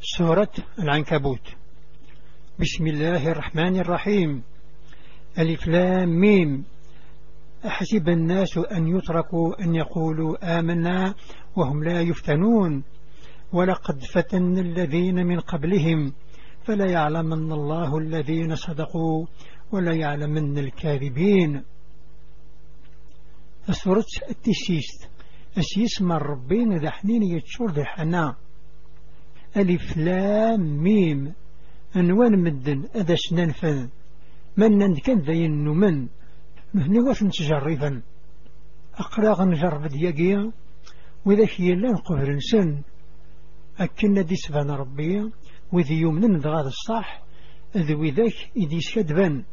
سورة العنكبوت. بسم الله الرحمن الرحيم. ألف لام ميم. أحسب الناس أن يتركوا أن يقولوا آمنا وهم لا يفتنون. ولقد فتن الذين من قبلهم فلا يعلمن الله الذين صدقوا ولا يعلمن الكاذبين. سورة التسيست أسيس من ربين ذا حنين يتشور ذا حنا. ألف لام ميم. أنوان مدن أذا سننفذ من كان ذا ينمن مهني واش نتجربا أقراغ نجرب دياقيا وإذا كي لا نقبر نسن أكنا دي سبان ربي. وذي يمنن ذغاد الصح. ذو ذاك إذي سكدبا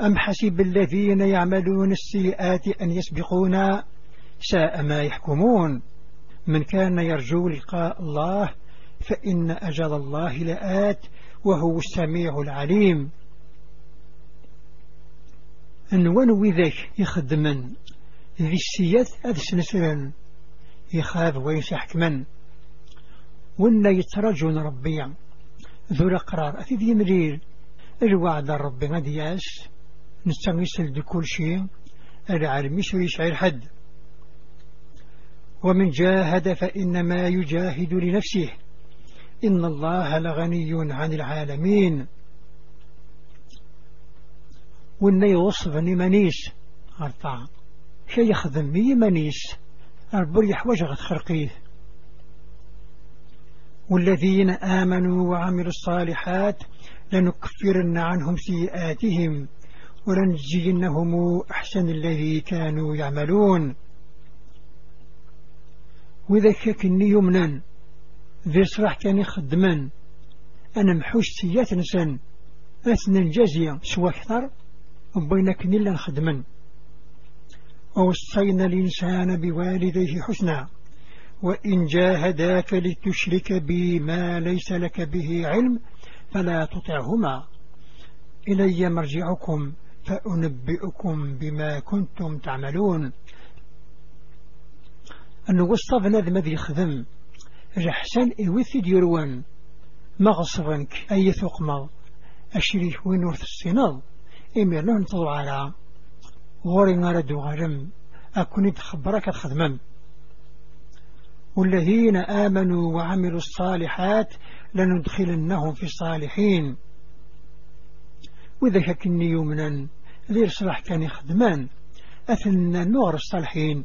أم حسب الذين يعملون السيئات أن يسبقونا؟ ساء ما يحكمون. من كان يرجو لقاء الله فإن أجل الله لآت وهو السميع العليم. أنوان ذاك يخدمن ذي السيات هذا سنسرا يخاف ويسحكمن وإن يترجون ربي ذو الأقرار أثيد يمرير الوعد ربي غدياس نستغيسل بكل شيء العالم على حد. ومن جاهد فإنما يجاهد لنفسه. إن الله لغني عن العالمين. وإن يوصفني منيس. أرطع شي يخدم مي منيس. أربر يحوج خرقيه. والذين آمنوا وعملوا الصالحات لنكفرن عنهم سيئاتهم ولنجزينهم أحسن الذي كانوا يعملون. وإذا كني يمنا ذي صراح كان يخدمان أنا محوش سيات نسان أثنى الجازية سوى أكثر وبينك نلا نخدما ووصينا الإنسان بوالديه حسنا وإن جاهداك لتشرك بي ما ليس لك به علم فلا تطعهما. إلي مرجعكم فأنبئكم بما كنتم تعملون. أنه وصفنا ذا مذي يخدم رحسن إوثي ديروان. مغصبنك أي ثقمة أشريك وين ورث السنال إمير له نتضو على. غوري ناردو غرم أكوني تخبرك الخدمم والذين آمنوا وعملوا الصالحات لندخلنهم في الصالحين. وإذا كني يومنا ذي صلاح كان يخدمان. أثنى نور الصالحين.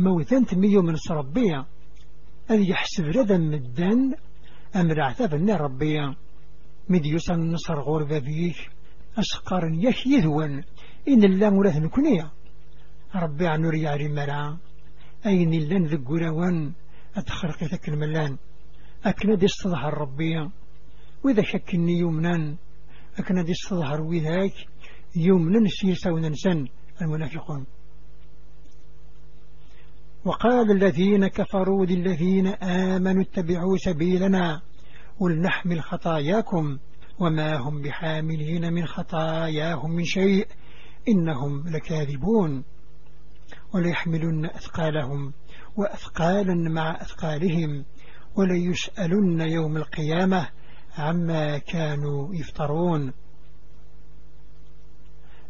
موثان تميو من ربيا أن يحسب ردا مدان أمر عثاب النار ربيا مديوسا النصر غربة بيك أسقار يك يذوان إن الله ملاث نكونيا ربي عن نوري عري مرعا أين اللان ذق روان أتخرق ذاك الملان. أكنا دي استظهر ربيا وإذا شكني يومنا أكنا دي استظهر وذاك يومنا سيسا وننسان المنافقون. وقال الذين كفروا للذين آمنوا اتبعوا سبيلنا ولنحمل خطاياكم وما هم بحاملين من خطاياهم من شيء إنهم لكاذبون وليحملن أثقالهم وأثقالا مع أثقالهم وليسألن يوم القيامة عما كانوا يفترون.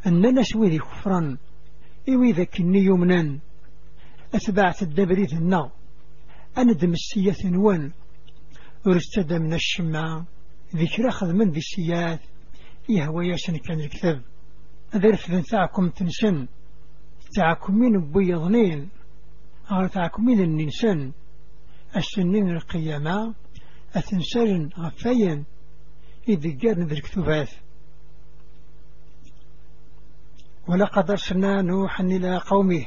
أننا سوذي كفرا إوي ذكني يمنا أتبعت الدبريث النار. أندم السياث نوان. ورستدى من الشمع. ذكر أخذ من ذي السياث. يهوى ياسن كان الكتاب. أذرف ذن ثاعكم تنسن. ثاعكم من بيضنين أو ثاعكم من النسان السنين القيامة. أثنسان غفايا. إذ قارن ذي الكتبات. ولقد أرسلنا نوحا إلى قومه.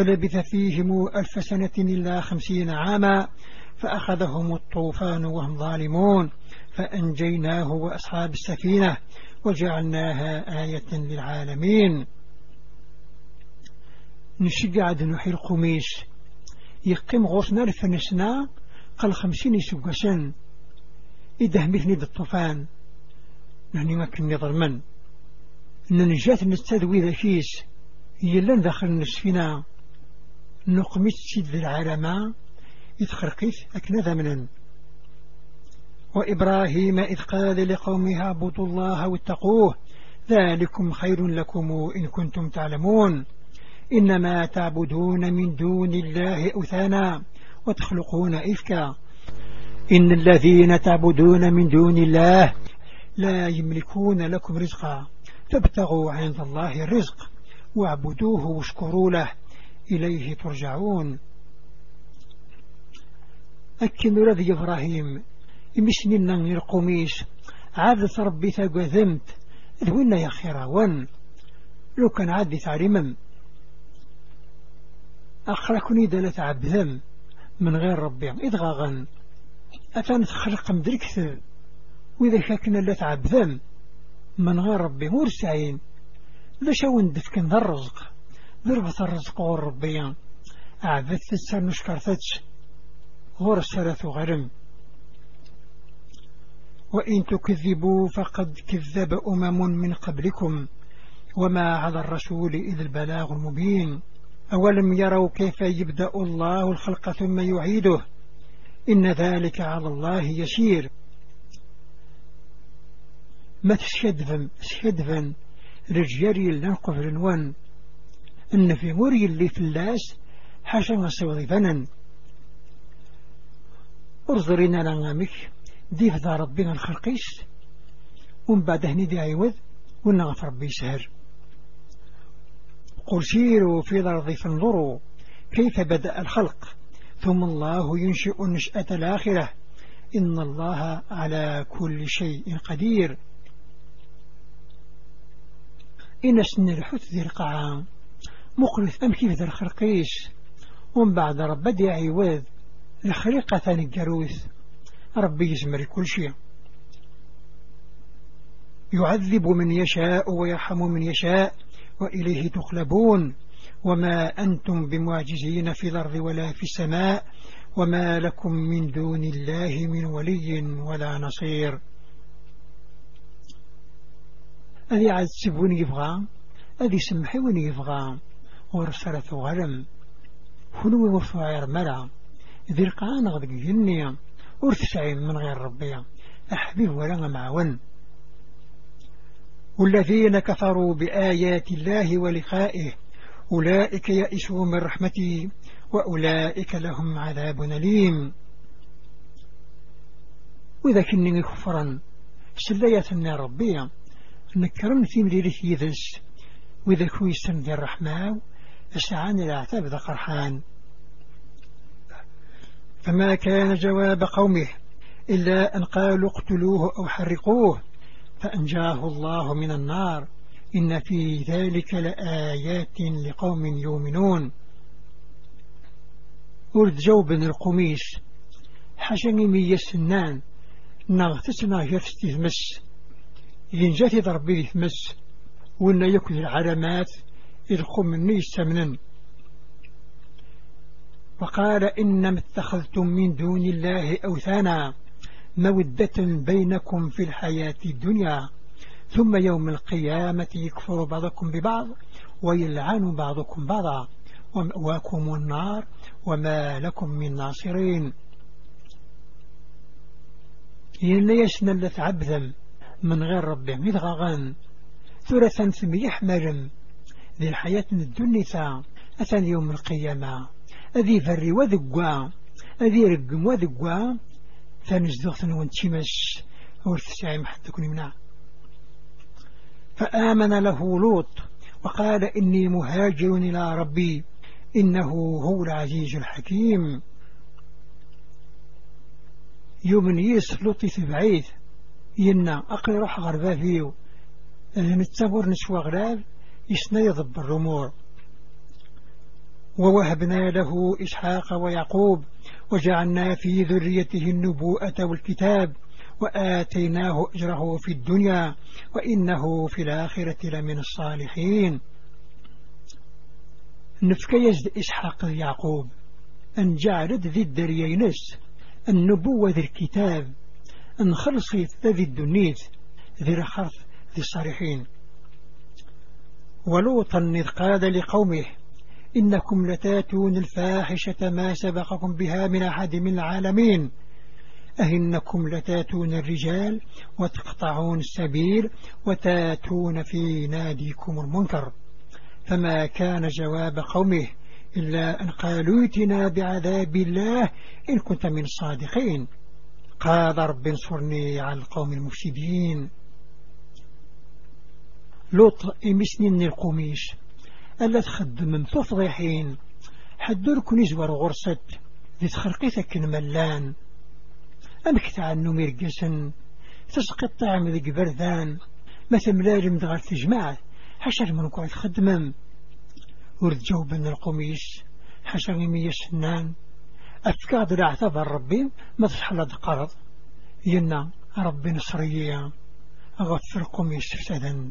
فلبث فيهم ألف سنة إلا خمسين عاما فأخذهم الطوفان وهم ظالمون فأنجيناه وأصحاب السفينة وجعلناها آية للعالمين. نشجع دنوحي القميس يقيم غوصنا الفنسنا قال خمسين سن إذا همثني الطوفان. نهني ما كني ظلمن. ننجات نستذوي ذا كيس يلان داخل السفينة نقمت سيد العالم يتخرقيت أكنا ذمنا. وإبراهيم إذ قال لقومها اعبدوا الله واتقوه ذلكم خير لكم إن كنتم تعلمون. إنما تعبدون من دون الله أثانا وتخلقون إفكا. إن الذين تعبدون من دون الله لا يملكون لكم رزقا فابتغوا عند الله الرزق واعبدوه واشكروا له إليه ترجعون. أكن رضي إبراهيم يمشننا من القميش عادة ربي ثقذمت ذوينا يا خيراون لو كان عادي تعلمم أخركني دلت عبذم من غير ربي إدغاغا أتان تخلق مدركت وإذا شاكنا لا تعبذم من غير ربي مرسعين ذا شاون دفكن ذا الرزق. ضربة الرزق ربيا أعبث السر نشكرتش غور السرث غرم وإن تكذبوا فقد كذب أمم من قبلكم. وما على الرسول إذ البلاغ المبين. أولم يروا كيف يبدأ الله الخلق ثم يعيده؟ إن ذلك على الله يسير. ما تشدفن شدفن رجيري لنقف رنوان إن في مري اللي في اللاس حاشا نصير ظنا. ارزرنا لنغامك ديف ذا ربنا الخلقيس ومن بعد هني دي عيوذ ونغف ربي سهر. قل سيروا في الأرض فانظروا كيف بدأ الخلق ثم الله ينشئ النشأة الآخرة. إن الله على كل شيء قدير. إن سن الحث ذي القعام. مقرث أم كيف ذا الخرقيس ومن بعد رب دي عيوذ الخريقة الجروث ربي يزمر كل شيء. يعذب من يشاء ويرحم من يشاء وإليه تخلبون وما أنتم بمعجزين في الأرض ولا في السماء وما لكم من دون الله من ولي ولا نصير. أذي عاد سبون يبغى؟ أذي سمحي ون يبغى؟ ورسلت غرم. هنو وفعير مرا. ذي القرآن غدق جنيا. ورتسعين من غير ربي أحبه ولا معون. والذين كفروا بآيات الله ولقائه أولئك يئسوا من رحمتي وأولئك لهم عذاب أليم. وإذا كنني كفرا سلية النار ربيا. نكرم في مليلة يذس. وإذا كويسا ذي الرحمن أسعان الأعتاب ذا قرحان. فما كان جواب قومه إلا أن قالوا اقتلوه أو حرقوه فأنجاه الله من النار. إن في ذلك لآيات لقوم يؤمنون. ولد جوب القميش حشني مية سنان نغتسنا يفستي ثمس ينجاتي ضربي ثمس وإن يكون العلامات إذ مني يستمنن وقال إنما اتخذتم من دون الله أوثانا مودة بينكم في الحياة الدنيا ثم يوم القيامة يكفر بعضكم ببعض ويلعن بعضكم بعضا ومأواكم النار وما لكم من ناصرين. ين يسنى اللث عبدا من غير ربه مذغغا ثلثا ثم يحمل ذي الحياة الدنيا. أثن يوم القيامة. أذي فري وذقوا. أذي رقم وذقوا. ثانزدغتن وانتمس أو التسعي محد تكون يمنع فآمن له لوط وقال إني مهاجر إلى ربي. إنه هو العزيز الحكيم. يوم يس لوطي تبعيث ينا أقل روح غربا فيو نتصور نسوى غراب. يسنا يضب الرمور. ووهبنا له إسحاق ويعقوب وجعلنا في ذريته النبوءة والكتاب وآتيناه أجره في الدنيا وإنه في الآخرة لمن الصالحين. نفك يزد إسحاق يعقوب أن جعلت ذي الدريينس النبوة ذي الكتاب أن خلصي ذي الدنيت ذي رخص ذي الصالحين. ولوطا إذ قال لقومه إنكم لتاتون الفاحشة ما سبقكم بها من أحد من العالمين. أهنكم لتاتون الرجال وتقطعون السبيل وتاتون في ناديكم المنكر. فما كان جواب قومه إلا أن قالوا اتنا بعذاب الله إن كنت من الصادقين. قال رب انصرني على القوم المفسدين. لوط إمسني القميش. ألا تخدم تفضحين حدو نزور غرست. ذي تخرقيتك ملان. أمك تعنو مرقسن تسقي الطعم ذي بردان ما تملال مدغال تجمع. حشر من قاعد خدمم. ورد جوب من القميش. حشر مية سنان. أفكاد اعتبر ربي ما تحلى قرض. ينا ربي نصرية أغفر قميش فسدا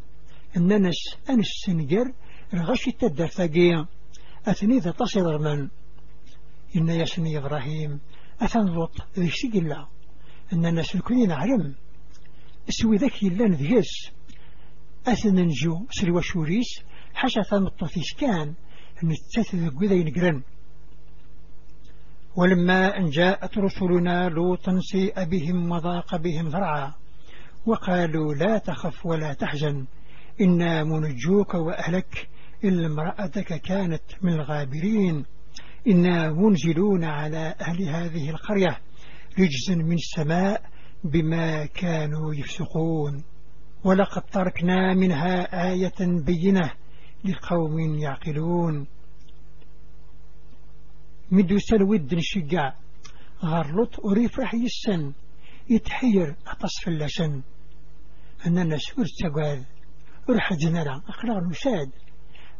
الننس أنس سنجر الغشي التدر ثقيا أثني ذا تصل من إن يسني إبراهيم أثن لوط ذي سجلا الناس الكل نعلم سوي ذكي لأن ذيس أثن نجو سري وشوريس حشا ثمطفيش كان نتثذ قذي نقرن ولما أن جاءت رسلنا لوطا سيء بهم وضاق بهم ذرعا. وقالوا لا تخف ولا تحزن. إنا منجوك وأهلك إلا امرأتك كانت من الغابرين. إنا منزلون على أهل هذه القرية رجزا من السماء بما كانوا يفسقون. ولقد تركنا منها آية بينة لقوم يعقلون. مدو سلود الشقاع غرلط أريف رح يسن يتحير أتصف اللسن. أننا سور تقال رح جنرا أخلاق نساد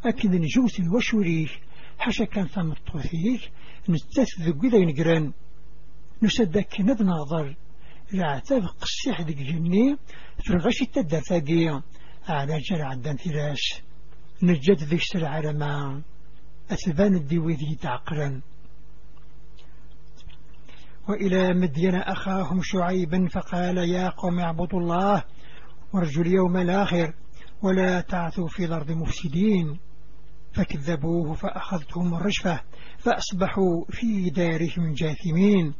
أكد نجوس وشوريش حاشا كان ثم الطوثيك نتث قذا ينقران نسدك ند نظر العتاب قصيح ذيك جني فرغش التدفاقية على جرع عدان ثلاث. نجد ذيك سرع لما أثبان الديوي ذي تعقلا. وإلى مدين أخاهم شعيبا فقال يا قوم اعبدوا الله وارجوا اليوم الآخر. ولا تعثوا في الأرض مفسدين. فكذبوه فأخذتهم الرجفة فأصبحوا في دارهم جاثمين.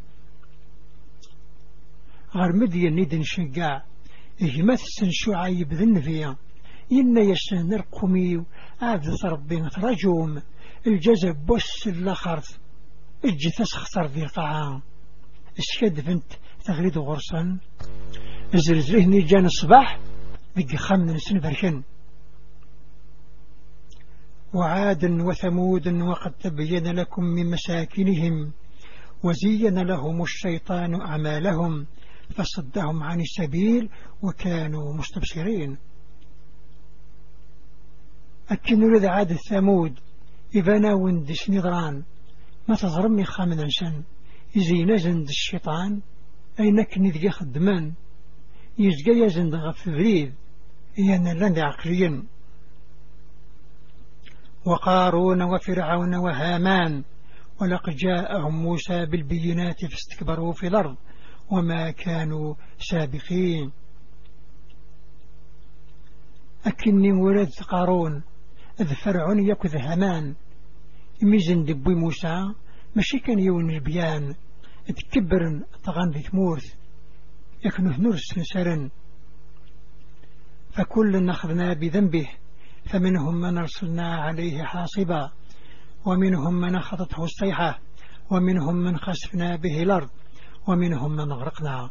غرمدي الندن شقاع إجمث شعيب ذنفيا إن يسن القمي عبد ربي رجوم. الجزب بس الأخرث أجي خسر ذي قاعة اسكد فنت تغريد غرسا؟ زرزرهني جان الصباح ذي خمن سن بركن وعاد وثمود وقد تبين لكم من مساكنهم وزين لهم الشيطان أعمالهم فصدهم عن السبيل وكانوا مستبصرين. أكن لذا عاد الثمود إبنا وندش نظران ما تظرمي خامنا شن. إزي نزند الشيطان. أينك نذجي خدمان يزجي يزند غف بريد إيانا لن عقليا. وقارون وفرعون وهامان. ولقد جاءهم موسى بالبينات فاستكبروا في الأرض وما كانوا سابقين. أكني ولد قارون إذ فرعون يكذ هامان. ميزن دبي موسى ماشي كان يون البيان. تكبر طغان ذي ثمورث يكنه نرس سرن فكل أخذنا بذنبه فمنهم من أرسلنا عليه حاصبا ومنهم من أخذته الصيحة ومنهم من خسفنا به الأرض ومنهم من غرقنا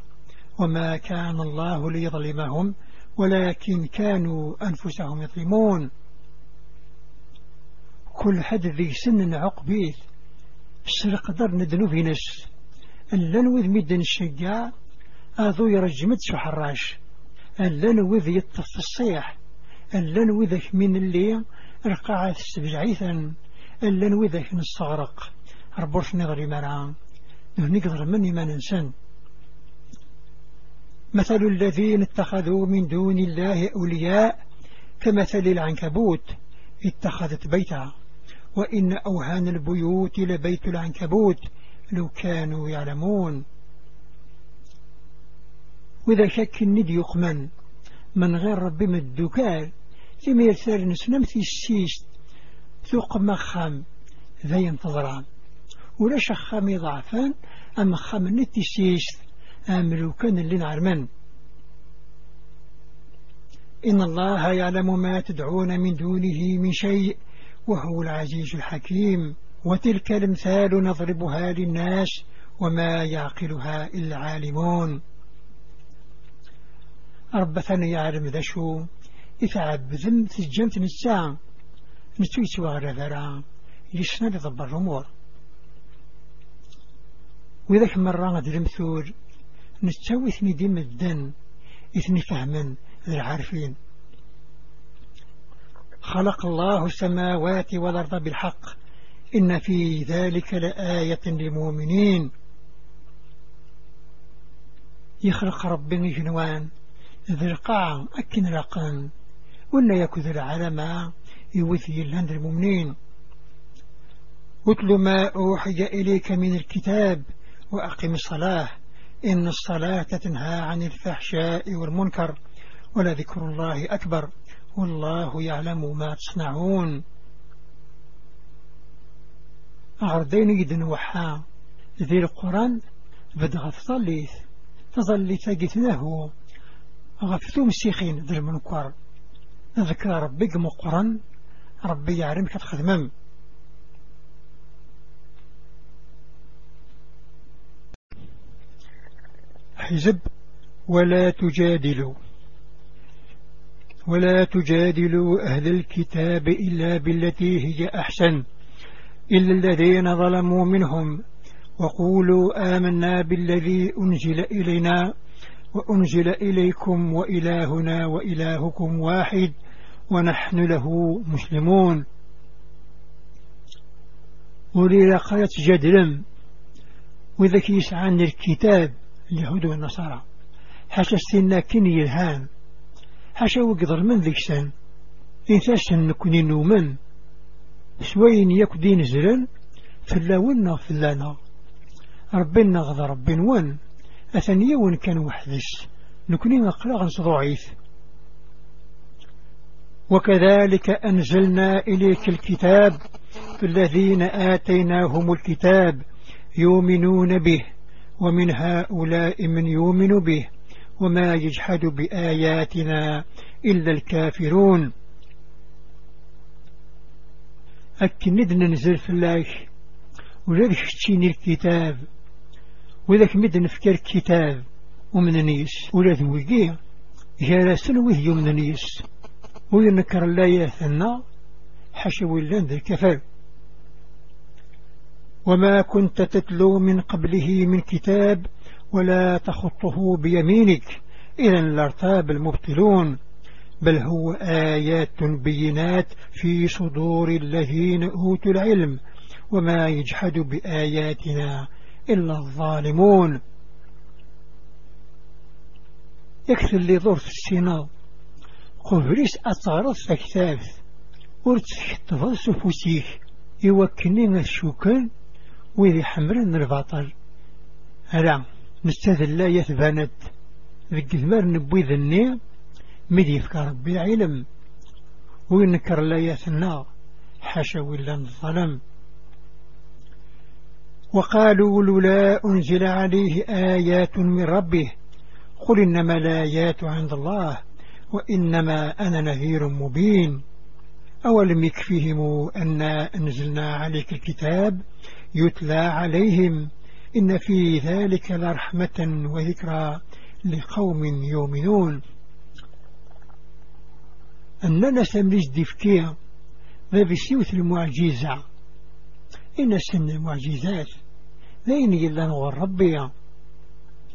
وما كان الله ليظلمهم ولكن كانوا أنفسهم يظلمون. كل حد ذي سن عقبيت قدر ندنو في نس. اللن وذ مدن الشقاع أذو يرجمت سحراش اللن وذ يطف الصيح اللن وذك من اللي رقعت السبجعيثا اللن وذك نستغرق ربوش نظري مرام نقدر مني ما ننسن مثل الذين اتخذوا من دون الله أولياء كمثل العنكبوت اتخذت بيتها وإن أوهان البيوت لبيت العنكبوت لو كانوا يعلمون. وإذا شك الند يقمن من غير ربي مدوكال كما يرسل نسنم في السيست ثوق مخام ذا ينتظران. ولا شخام ضعفان. أما خام نتي سيست أملو كان اللي نعرمن. إن الله يعلم ما تدعون من دونه من شيء. وهو العزيز الحكيم. وتلك الأمثال نضربها للناس. وما يعقلها إلا عالمون ربثنا يعلم ذا شو إثعب ذم تجمت نساء نتوي سوى غرفرا يسنى لضب الرمور وإذا مرة غد المثول نتسوي ثني ديم الدن. إثني فهما العارفين. خلق الله السماوات والأرض بالحق. إن في ذلك لآية للمؤمنين. يخلق ربنا جنوان ذي القاع أكن رقان ولا يكذ العلماء يوثي الهند المؤمنين. اتل ما أوحي إليك من الكتاب وأقم الصلاة. إن الصلاة تنهى عن الفحشاء والمنكر ولذكر الله أكبر. والله يعلم ما تصنعون. أعرضين يدن وحا. ذي القرآن بدغ تصليث تظلي تاقيت له غفتو مسيخين ذي المنكر ذكر ربك مقرن ربي يعلم كتخدمم حزب ولا تجادلوا. ولا تجادلوا أهل الكتاب إلا بالتي هي أحسن إلا الذين ظلموا منهم. وقولوا آمنا بالذي أنزل إلينا. وأنزل إليكم وإلهنا وإلهكم واحد ونحن له مسلمون. ولي لقيت جدلم وذا عن الكتاب اليهود والنصارى حاشا السنة كن يلهان حاشا وقدر من ذيك سن إنساس نكوني نومن سوين يكدين زرن فلاونا فلانا ربنا غضى ربين وان أثنية وإن كان وحدس نكوني نقرأ ضعيف. وكذلك أنزلنا إليك الكتاب الذين آتيناهم الكتاب يؤمنون به ومن هؤلاء من يؤمن به وما يجحد بآياتنا إلا الكافرون. أكند ننزل في الله شتيني الكتاب. وذلك مد نفكر الكتاب ومن نيس ولا ذوقية جالسا وهي من نيس وينكر الله يثنى حشو اللان ذي الكفر. وما كنت تتلو من قبله من كتاب ولا تخطه بيمينك. إذا لارتاب المبطلون. بل هو آيات بينات في صدور الذين أوتوا العلم. وما يجحد بآياتنا إلا الظالمون. يكثر اللي ظرف السنة قفريس أطارت فكتاف ورتحتفظ سفوسيك يوكنين الشوكان ويذي حمرن الباطل هلا نستاذ لا يثبانت ذك ثمار نبوي ذني مدي يفكر ربي علم وينكر لا يثنى. حاشا ولا الظلم. وقالوا لولا أنزل عليه آيات من ربه قل إنما الآيات عند الله وإنما أنا نذير مبين أولم يكفيهم أن أنزلنا عليك الكتاب يتلى عليهم إن في ذلك لرحمة وذكرى لقوم يؤمنون أننا سمريز ديفكيا ذا بسيوث المعجزة إن سن المعجزات ذين إلا نغر ربي.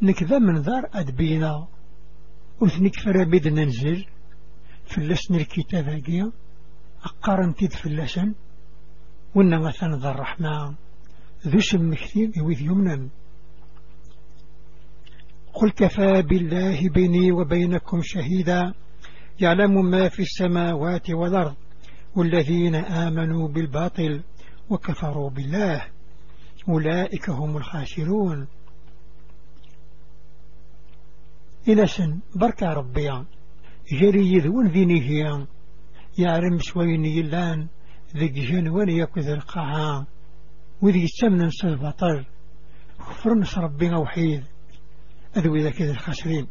نكذا من ذار أدبينا. وثنك فرابد ننزل. فلسن الكتاب أقارن تيد فلسن. وإن مثلا ذا الرحمن. ذو سم كثير يوذ يمنا قل كفى بالله بيني وبينكم شهيدا. يعلم ما في السماوات والأرض. والذين آمنوا بالباطل. وكفروا بالله. أولئك هم الخاسرون. إلى سن بركة ربيا جري يذون ذينيه يعلم سويني اللان ذي جن ولي يكذ القاعة وذي يتمنى نصر بطل فرنس ربنا وحيد. أذوي ذا كذا الخاسرين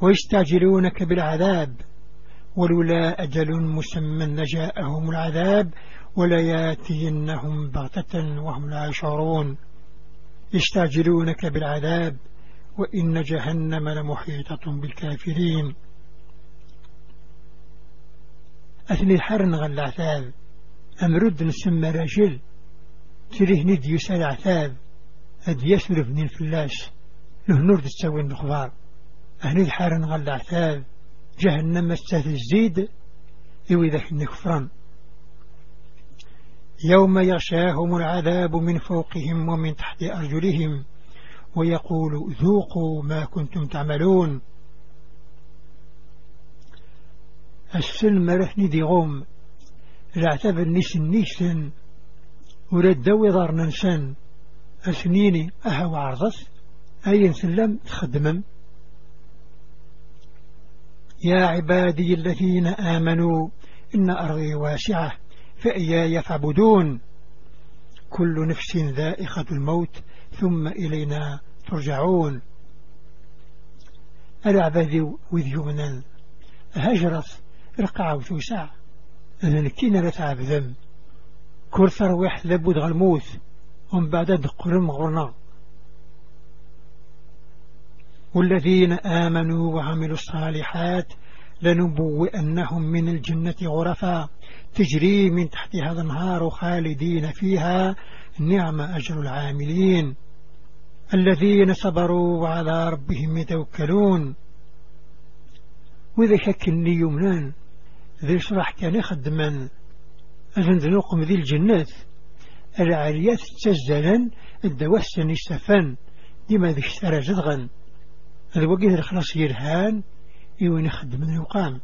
ويستعجلونك بالعذاب. ولولا أجل مسمى لجاءهم العذاب ولياتينهم بغتة وهم لا يشعرون. يستعجلونك بالعذاب وإن جهنم لمحيطة بالكافرين. أثني حرن غل عثاب أمرد نسمى رجل تريه ندي يسال عثاب أد يسرف من الفلاس له نور تسوي النخبار. أهل الحارن غل عثاب جهنم الزيد يوي ذاك النكفران يوم يغشاهم العذاب من فوقهم ومن تحت أرجلهم ويقول ذوقوا ما كنتم تعملون. السلم رحني دي غوم العتاب النيس النيسن ورد دوي ضار ننسان أسنيني أهو عرضت أي سلم تخدمم؟ يا عبادي الذين آمنوا إن أرضي واسعة. فإياي فاعبدون كل نفس ذائقة الموت ثم إلينا ترجعون. العباد وذيونا هجرت رقع وتوسع. أنا نكينا لتعبذم كل ثروح لابد غالموت ومن بعد دقر مغرنا. والذين آمنوا وعملوا الصالحات لنبوئنهم من الجنة غرفا. تجري من تحتها الأنهار خالدين فيها. نعم أجر العاملين الذين صبروا وعلى ربهم يتوكلون. وإذا شكلني يمنان ذي شرح كان يخدما أذن ذنوقم ذي الجنات العاليات تسجلا الدوسن السفن ديما ذي اشترى جدغا؟ هذا وقيد الخلاص يرهان يوين يخدم من يقام.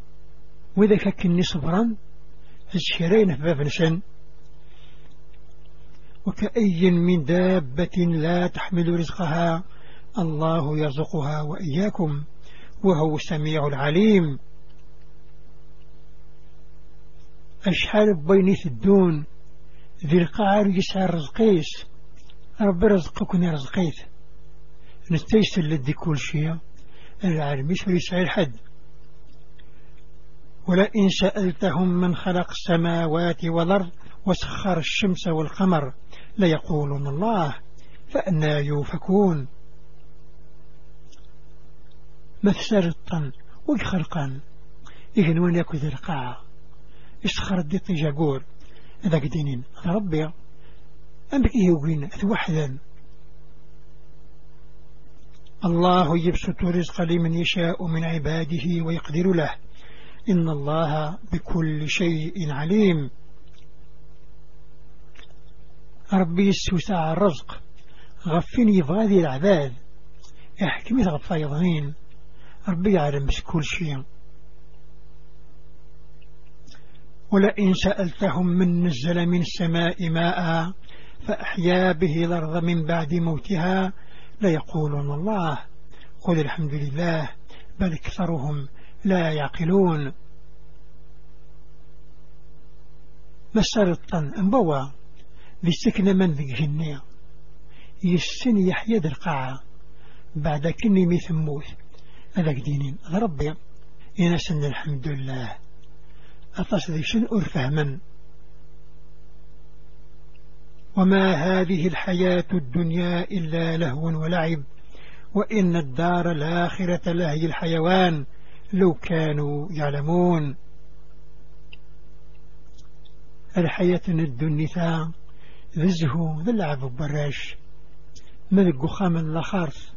وإذا ككني صبرا في باب نسن وكأي من دابة لا تحمل رزقها الله يرزقها وإياكم وهو السميع العليم. أشحال بيني الدون ذي القعر يسعى رزقيس ربي رزقكني رزقيت نستيسر لدي كل شيء العالم يسعى الحد. ولئن سألتهم من خلق السماوات والأرض وسخر الشمس والقمر ليقولون الله فأنا يوفكون. مثسرطا ويخرقا وين يكو ذي يسخر الديط جاقور هذا قدينين ربي. أمك إيه وقين أثوحدا الله يبسط رزق لمن يشاء من عباده ويقدر له. إن الله بكل شيء عليم. ربي السوسع الرزق. غفني بغادي العباد. يحكمي غفا يضنين ربي يعلم كل شيء. ولئن سألتهم من نزل من السماء ماء فأحيا به الأرض من بعد موتها ليقولون الله. قل الحمد لله بل أكثرهم لا يعقلون. مسارطا انبوا بسكن من ذي جنية يسن يحيى ذي القاعة بعد كني ميثموت هذا دينين ربي. ينسن الحمد لله. أفاس ذي شن وما هذه الحياة الدنيا إلا لهو ولعب. وإن الدار الآخرة لهي الحيوان. لو كانوا يعلمون. الحياة الدنيا ذزه ذا اللعب براش. ملك خام لخارث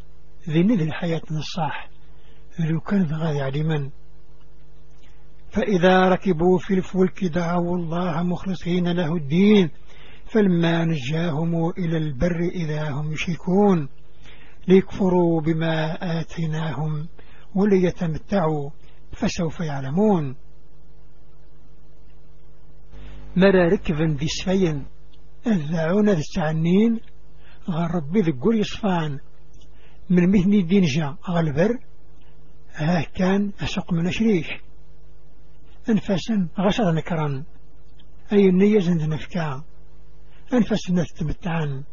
ذي نذي الحياة الصاح لو كان غادي علما فإذا ركبوا في الفلك دعوا الله مخلصين له الدين. فلما نجاهم إلى البر إذا هم يشركون. ليكفروا بما آتيناهم. وليتمتعوا فسوف يعلمون. مرا ركبا ذي سفين الذعون ذي التعنين غير ربي ذقول يصفان من مثني دينجا غالبر ها كان أسق من شريك أنفاسا غشر نكرا أي النية زند نفكا. أنفس نتمتعان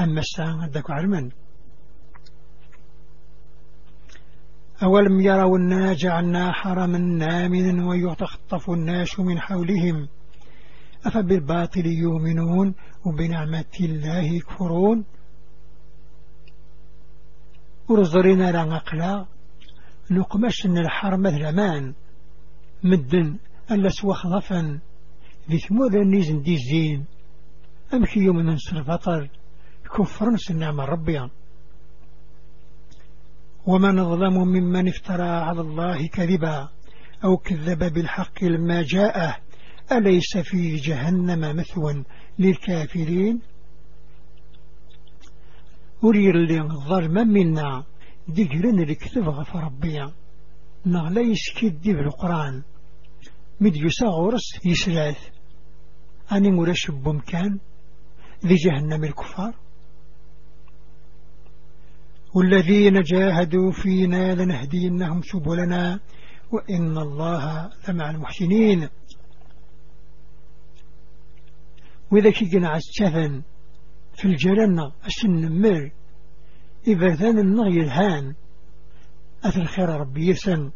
أما الساعة داكو علما أولم يروا أنا جعلنا حرما آمنا ويتخطف الناس من حولهم؟ أفبالباطل يؤمنون وبنعمة الله يكفرون؟ ورزرنا لنقلا نقمش ان الحرم مثل مدن ألا سوخ ضفا ذي ثمود النيزن دي الزين. أمكي يوم ننصر بطل كفر سنعم ربيا ومن ظلم ممن افترى على الله كذبا أو كذب بالحق لما جاءه أليس في جهنم مثوى للكافرين؟ أرير لي ظلما منا دقرن الكتب غف ربيا نغليس كدي بالقرآن مد يساغرس يسلاث أني مرشب بمكان ذي جهنم الكفار. والذين جاهدوا فينا لنهدينهم سبلنا وإن الله لمع المحسنين. وإذا كيقنا السفن في الجلنة أسن مر إذا ذان النغي الهان أثر خير ربي يسن